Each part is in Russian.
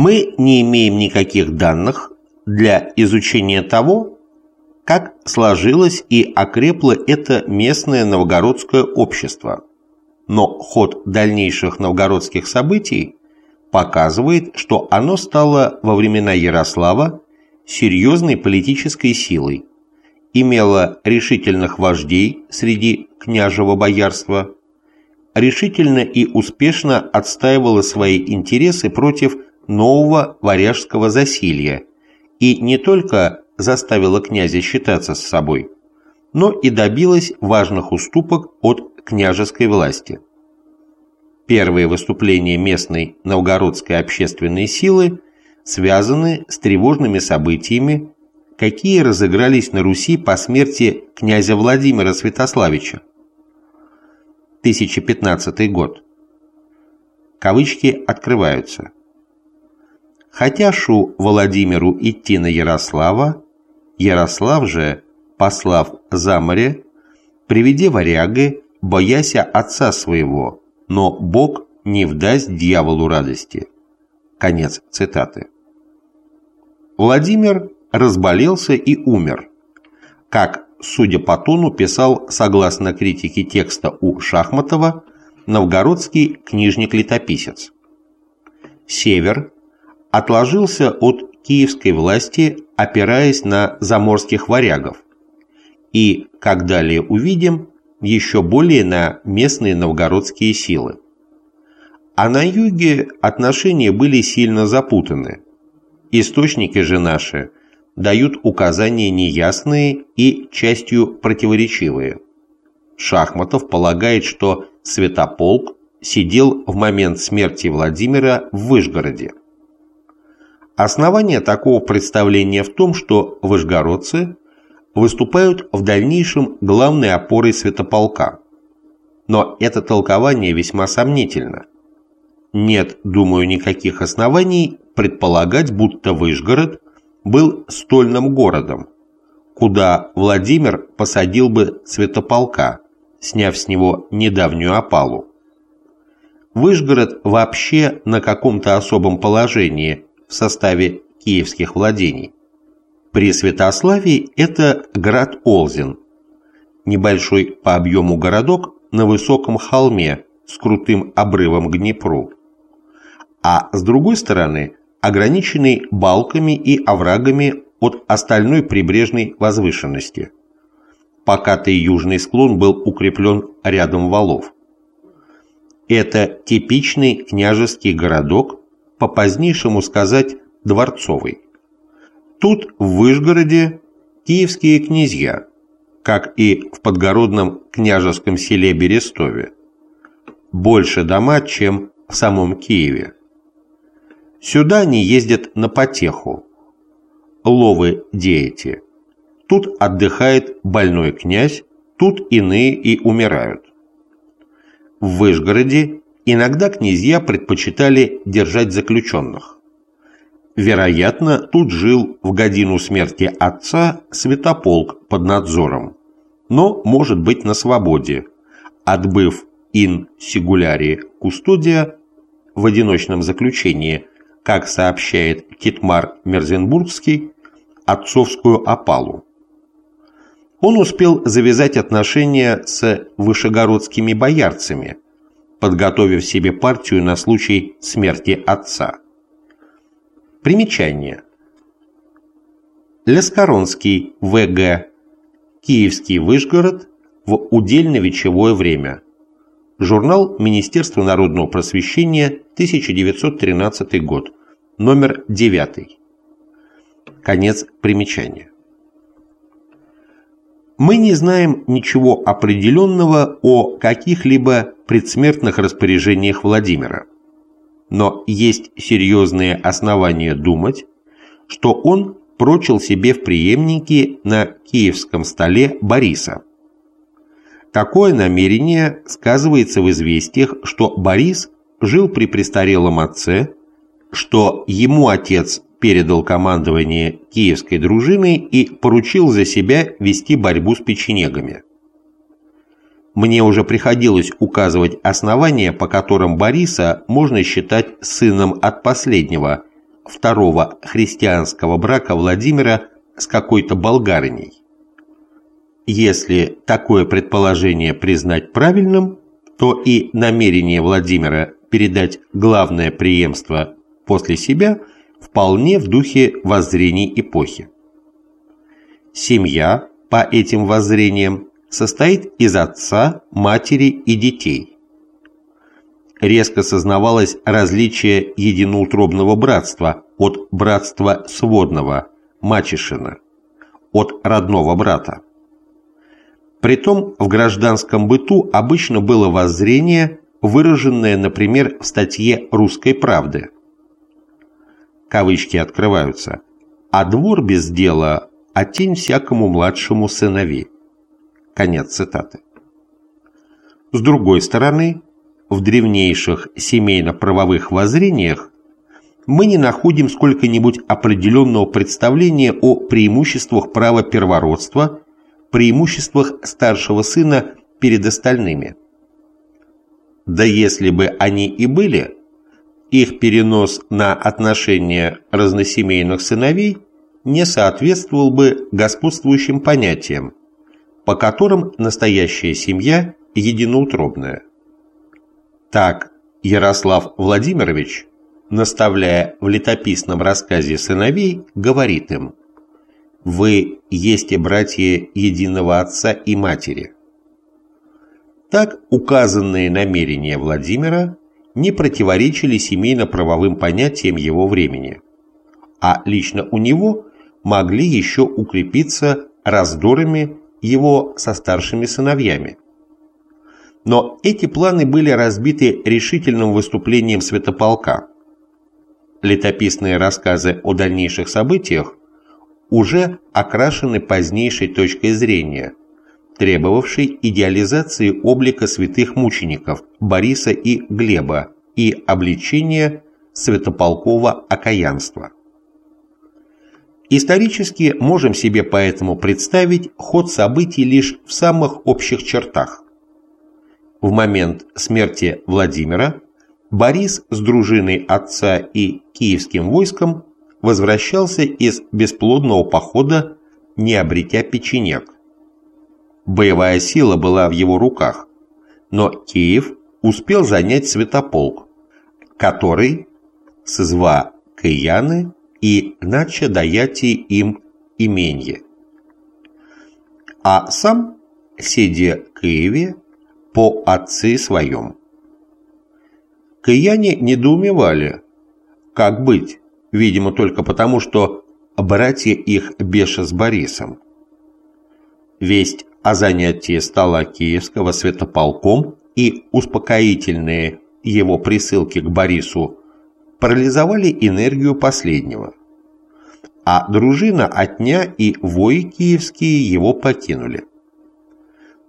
Мы не имеем никаких данных для изучения того, как сложилось и окрепло это местное новгородское общество. Но ход дальнейших новгородских событий показывает, что оно стало во времена Ярослава серьезной политической силой, имело решительных вождей среди княжего боярства, решительно и успешно отстаивало свои интересы против нового варяжского засилья и не только заставила князя считаться с собой, но и добилась важных уступок от княжеской власти. Первые выступления местной новгородской общественной силы связаны с тревожными событиями, какие разыгрались на Руси по смерти князя Владимира Святославича. 1015 год. Кавычки открываются. Хотя шу Владимиру идти на Ярослава, Ярослав же, послав за море, приведи варяги, бояся отца своего, но Бог не вдаст дьяволу радости. Конец цитаты. Владимир разболелся и умер. Как, судя по тону, писал, согласно критике текста у Шахматова, новгородский книжник-летописец. Север отложился от киевской власти, опираясь на заморских варягов, и, как далее увидим, еще более на местные новгородские силы. А на юге отношения были сильно запутаны. Источники же наши дают указания неясные и частью противоречивые. Шахматов полагает, что Святополк сидел в момент смерти Владимира в Выжгороде. Основание такого представления в том, что вышгородцы выступают в дальнейшем главной опорой святополка. Но это толкование весьма сомнительно. Нет, думаю, никаких оснований предполагать, будто Выжгород был стольным городом, куда Владимир посадил бы святополка, сняв с него недавнюю опалу. Выжгород вообще на каком-то особом положении в составе киевских владений. При Святославии это град Олзин, небольшой по объему городок на высоком холме с крутым обрывом к Днепру, а с другой стороны ограниченный балками и оврагами от остальной прибрежной возвышенности. Покатый южный склон был укреплен рядом валов. Это типичный княжеский городок по позднейшему сказать, дворцовый. Тут, в Выжгороде, киевские князья, как и в подгородном княжеском селе Берестове. Больше дома, чем в самом Киеве. Сюда они ездят на потеху. Ловы дети. Тут отдыхает больной князь, тут иные и умирают. В Выжгороде Иногда князья предпочитали держать заключенных. Вероятно, тут жил в годину смерти отца святополк под надзором, но может быть на свободе, отбыв ин сигуляри кустодия в одиночном заключении, как сообщает Китмар Мерзенбургский, отцовскую опалу. Он успел завязать отношения с вышегородскими боярцами – подготовив себе партию на случай смерти отца. Примечание. Лескоронский, В.Г. Киевский Выжгород в удельно-вечевое время. Журнал Министерства народного просвещения, 1913 год. Номер 9. Конец примечания. Мы не знаем ничего определенного о каких-либо предсмертных распоряжениях Владимира. Но есть серьезные основания думать, что он прочил себе в преемнике на киевском столе Бориса. Такое намерение сказывается в известиях, что Борис жил при престарелом отце, что ему отец передал командование киевской дружиной и поручил за себя вести борьбу с печенегами. Мне уже приходилось указывать основания, по которым Бориса можно считать сыном от последнего, второго христианского брака Владимира с какой-то болгарыней. Если такое предположение признать правильным, то и намерение Владимира передать главное преемство после себя вполне в духе воззрений эпохи. Семья, по этим воззрениям, состоит из отца, матери и детей. Резко сознавалось различие единоутробного братства от братства сводного, мачешина, от родного брата. Притом в гражданском быту обычно было воззрение, выраженное, например, в статье «Русской правды». Кавычки открываются. «А двор без дела, а тень всякому младшему сынови». Конец цитаты. С другой стороны, в древнейших семейно-правовых воззрениях мы не находим сколько-нибудь определенного представления о преимуществах права первородства, преимуществах старшего сына перед остальными. Да если бы они и были, их перенос на отношения разносемейных сыновей не соответствовал бы господствующим понятиям, по которым настоящая семья единоутробная. Так Ярослав Владимирович, наставляя в летописном рассказе сыновей, говорит им «Вы есть братья единого отца и матери». Так указанные намерения Владимира не противоречили семейно-правовым понятиям его времени, а лично у него могли еще укрепиться раздорами его со старшими сыновьями. Но эти планы были разбиты решительным выступлением Святополка. Летописные рассказы о дальнейших событиях уже окрашены позднейшей точкой зрения, требовавшей идеализации облика святых мучеников Бориса и Глеба и обличения святополкова окаянства. Исторически можем себе поэтому представить ход событий лишь в самых общих чертах. В момент смерти Владимира Борис с дружиной отца и киевским войском возвращался из бесплодного похода, не обретя печенек. Боевая сила была в его руках, но Киев успел занять Святополк, который, сызва Кияны, и наче даяти им именье. А сам, сидя в Киеве, по отцы своем. Кияне недоумевали, как быть, видимо, только потому, что братья их Беша с Борисом. Весть о занятии стола Киевского святополком и успокоительные его присылки к Борису парализовали энергию последнего. А дружина отня и вои киевские его покинули.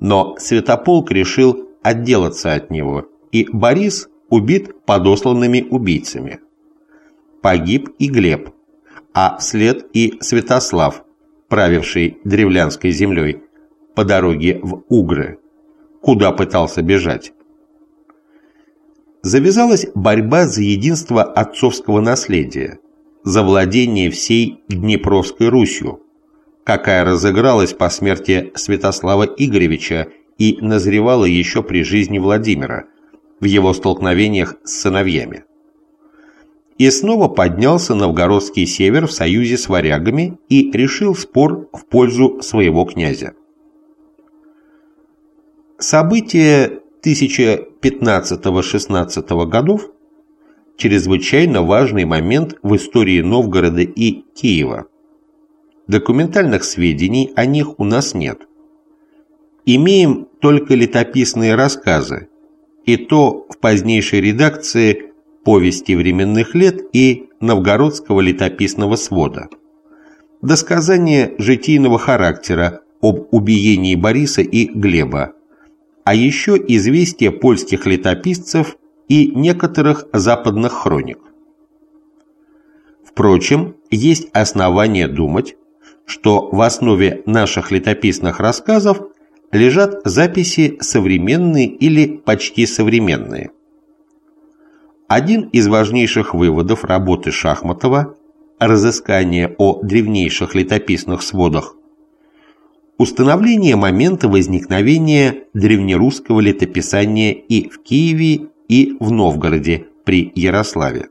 Но Святополк решил отделаться от него, и Борис убит подосланными убийцами. Погиб и Глеб, а вслед и Святослав, правивший древлянской землей, по дороге в Угры, куда пытался бежать завязалась борьба за единство отцовского наследия, за владение всей Днепровской Русью, какая разыгралась по смерти Святослава Игоревича и назревала еще при жизни Владимира, в его столкновениях с сыновьями. И снова поднялся новгородский север в союзе с варягами и решил спор в пользу своего князя. События 1015-16 годов чрезвычайно важный момент в истории Новгорода и Киева. Документальных сведений о них у нас нет. Имеем только летописные рассказы, и то в позднейшей редакции «Повести временных лет» и «Новгородского летописного свода». Досказание житийного характера об убиении Бориса и Глеба, а еще известия польских летописцев и некоторых западных хроник. Впрочем, есть основания думать, что в основе наших летописных рассказов лежат записи современные или почти современные. Один из важнейших выводов работы Шахматова «Разыскание о древнейших летописных сводах» установление момента возникновения древнерусского летописания и в Киеве, и в Новгороде при Ярославе.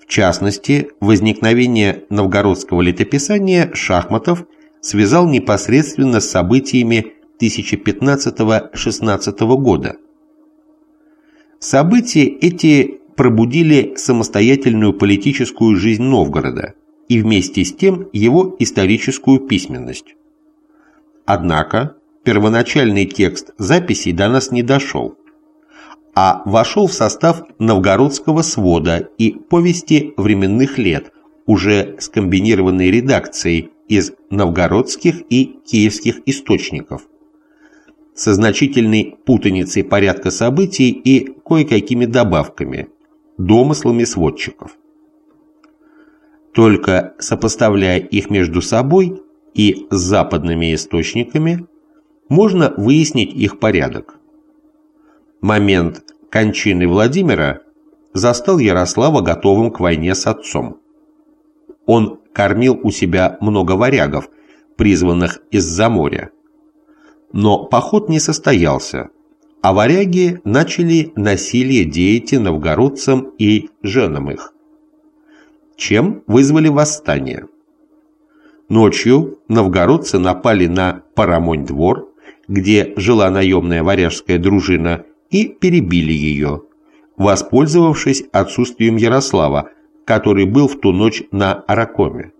В частности, возникновение новгородского летописания Шахматов связал непосредственно с событиями 1015-16 года. События эти пробудили самостоятельную политическую жизнь Новгорода и вместе с тем его историческую письменность. Однако первоначальный текст записей до нас не дошел, а вошел в состав новгородского свода и повести временных лет, уже с комбинированной редакцией из новгородских и киевских источников, со значительной путаницей порядка событий и кое-какими добавками, домыслами сводчиков. Только сопоставляя их между собой и западными источниками, можно выяснить их порядок. Момент кончины Владимира застал Ярослава готовым к войне с отцом. Он кормил у себя много варягов, призванных из-за моря. Но поход не состоялся, а варяги начали насилие деяти новгородцам и женам их. Чем вызвали восстание? Ночью новгородцы напали на Парамонь-двор, где жила наемная варяжская дружина, и перебили ее, воспользовавшись отсутствием Ярослава, который был в ту ночь на Аракоме,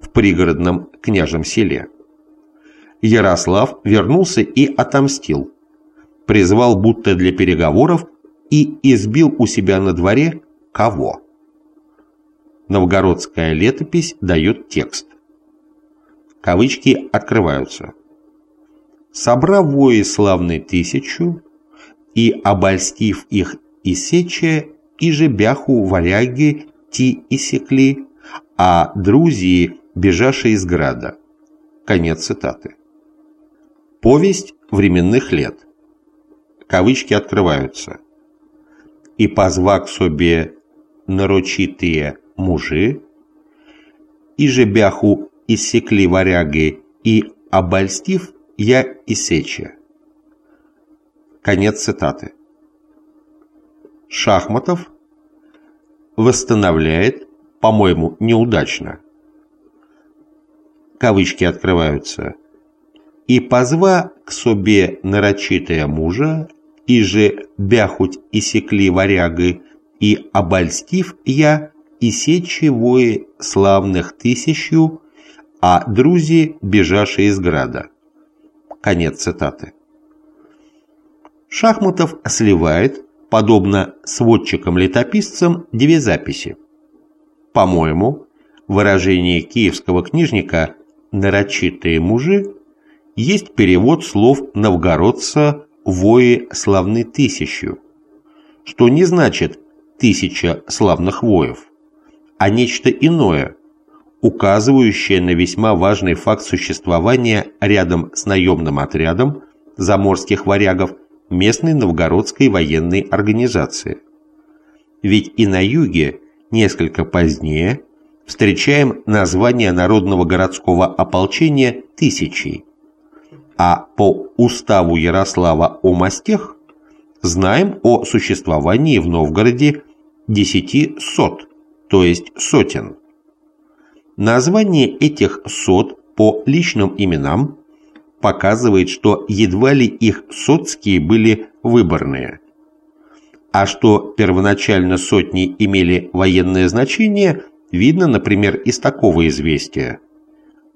в пригородном княжем селе. Ярослав вернулся и отомстил, призвал будто для переговоров и избил у себя на дворе кого? Новгородская летопись дает текст. Кавычки открываются. «Собрав вои славный тысячу, и обольстив их и сече, и же бяху варяги ти исекли, а друзья, бежавшие из града». Конец цитаты. Повесть временных лет. Кавычки открываются. «И позва к себе нарочитые мужи, и же бяху иссекли варяги, и обольстив я исече». Конец цитаты. Шахматов восстанавливает, по-моему, неудачно. Кавычки открываются – и позва к собе нарочитая мужа, и же бяхуть и секли варягы, и обольстив я, и сечи вои славных тысячу, а друзи, бежавшие из града. Конец цитаты. Шахматов сливает, подобно сводчикам-летописцам, две записи. По-моему, выражение киевского книжника «нарочитые мужи» есть перевод слов новгородца «вои славны тысячу», что не значит «тысяча славных воев», а нечто иное, указывающее на весьма важный факт существования рядом с наемным отрядом заморских варягов местной новгородской военной организации. Ведь и на юге, несколько позднее, встречаем название народного городского ополчения «тысячей», а по уставу Ярослава о мастях знаем о существовании в Новгороде десяти сот, то есть сотен. Название этих сот по личным именам показывает, что едва ли их сотские были выборные. А что первоначально сотни имели военное значение, видно, например, из такого известия.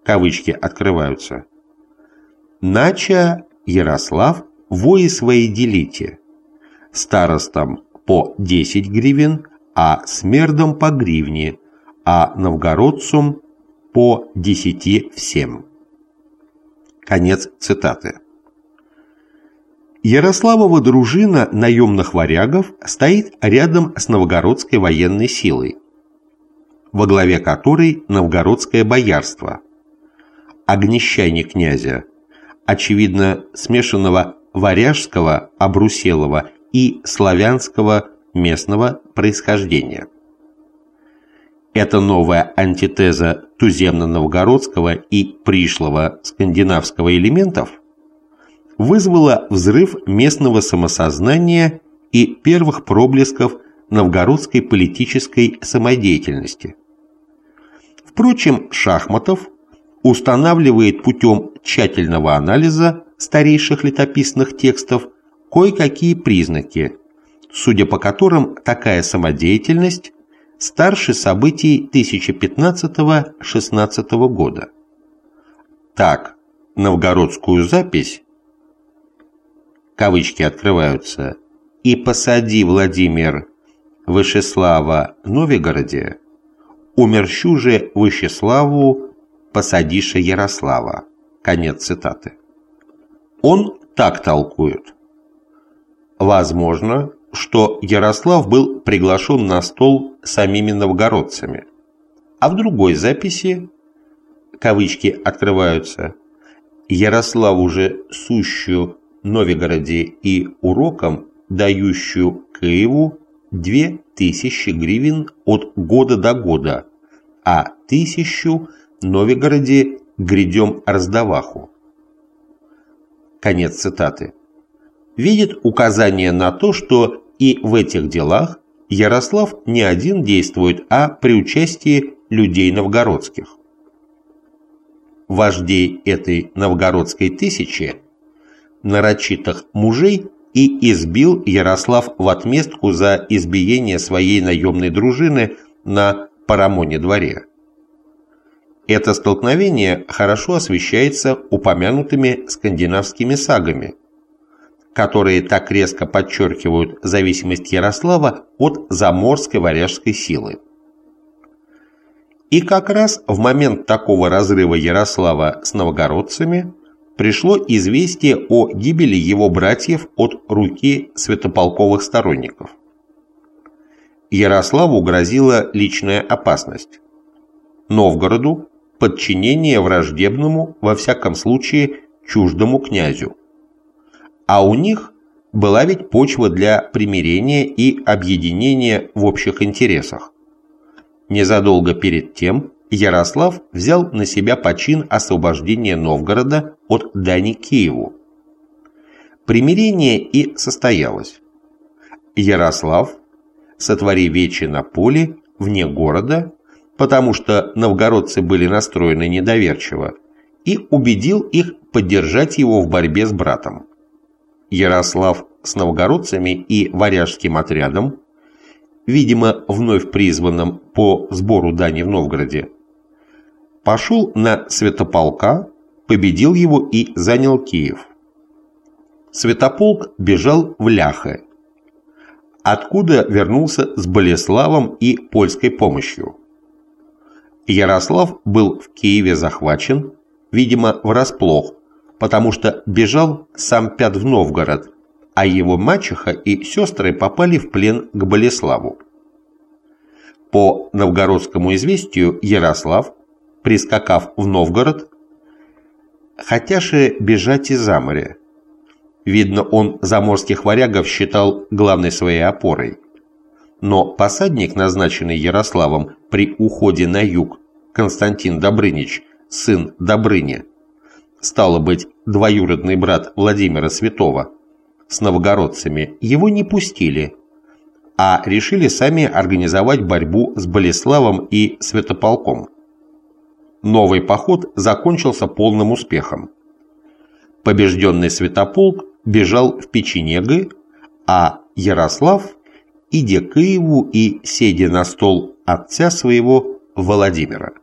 Кавычки открываются. Нача Ярослав вои свои делите, старостам по 10 гривен, а смердам по гривне, а новгородцам по 10 всем. Конец цитаты. Ярославова дружина наемных варягов стоит рядом с новгородской военной силой, во главе которой новгородское боярство, огнещайник князя, очевидно смешанного варяжского Обруселова и славянского местного происхождения. Эта новая антитеза туземно-новгородского и пришлого скандинавского элементов вызвала взрыв местного самосознания и первых проблесков новгородской политической самодеятельности. Впрочем, Шахматов устанавливает путем тщательного анализа старейших летописных текстов кое-какие признаки, судя по которым такая самодеятельность старше событий 1015-16 года. Так, новгородскую запись, кавычки открываются, «И посади, Владимир, Вышеслава Новигороде, умерщу же Вышеславу, посадиша Ярослава». Конец цитаты. Он так толкует. Возможно, что Ярослав был приглашен на стол самими новгородцами, а в другой записи, кавычки открываются, Ярослав уже сущую Новигороде и уроком, дающую Киеву две тысячи гривен от года до года, а тысячу Новигороде грядем раздаваху. Конец цитаты видит указание на то, что и в этих делах Ярослав не один действует, а при участии людей новгородских. Вождей этой новгородской тысячи, нарочитых мужей, и избил Ярослав в отместку за избиение своей наемной дружины на Парамоне дворе. Это столкновение хорошо освещается упомянутыми скандинавскими сагами – которые так резко подчеркивают зависимость Ярослава от заморской варяжской силы. И как раз в момент такого разрыва Ярослава с новгородцами пришло известие о гибели его братьев от руки святополковых сторонников. Ярославу грозила личная опасность. Новгороду – подчинение враждебному, во всяком случае, чуждому князю а у них была ведь почва для примирения и объединения в общих интересах. Незадолго перед тем Ярослав взял на себя почин освобождения Новгорода от дани Киеву. Примирение и состоялось. Ярослав, сотвори вечи на поле, вне города, потому что новгородцы были настроены недоверчиво, и убедил их поддержать его в борьбе с братом. Ярослав с новгородцами и варяжским отрядом, видимо, вновь призванным по сбору дани в Новгороде, пошел на Святополка, победил его и занял Киев. Святополк бежал в Ляхе, откуда вернулся с Болеславом и польской помощью. Ярослав был в Киеве захвачен, видимо, врасплох, потому что бежал сам Пят в Новгород, а его мачеха и сестры попали в плен к Болеславу. По новгородскому известию Ярослав, прискакав в Новгород, хотяше бежать из моря. Видно, он заморских варягов считал главной своей опорой. Но посадник, назначенный Ярославом при уходе на юг, Константин Добрынич, сын Добрыни, стало быть, двоюродный брат Владимира Святого, с новгородцами, его не пустили, а решили сами организовать борьбу с Болеславом и Святополком. Новый поход закончился полным успехом. Побежденный Святополк бежал в Печенеги, а Ярослав, идя к Киеву и седя на стол отца своего Владимира.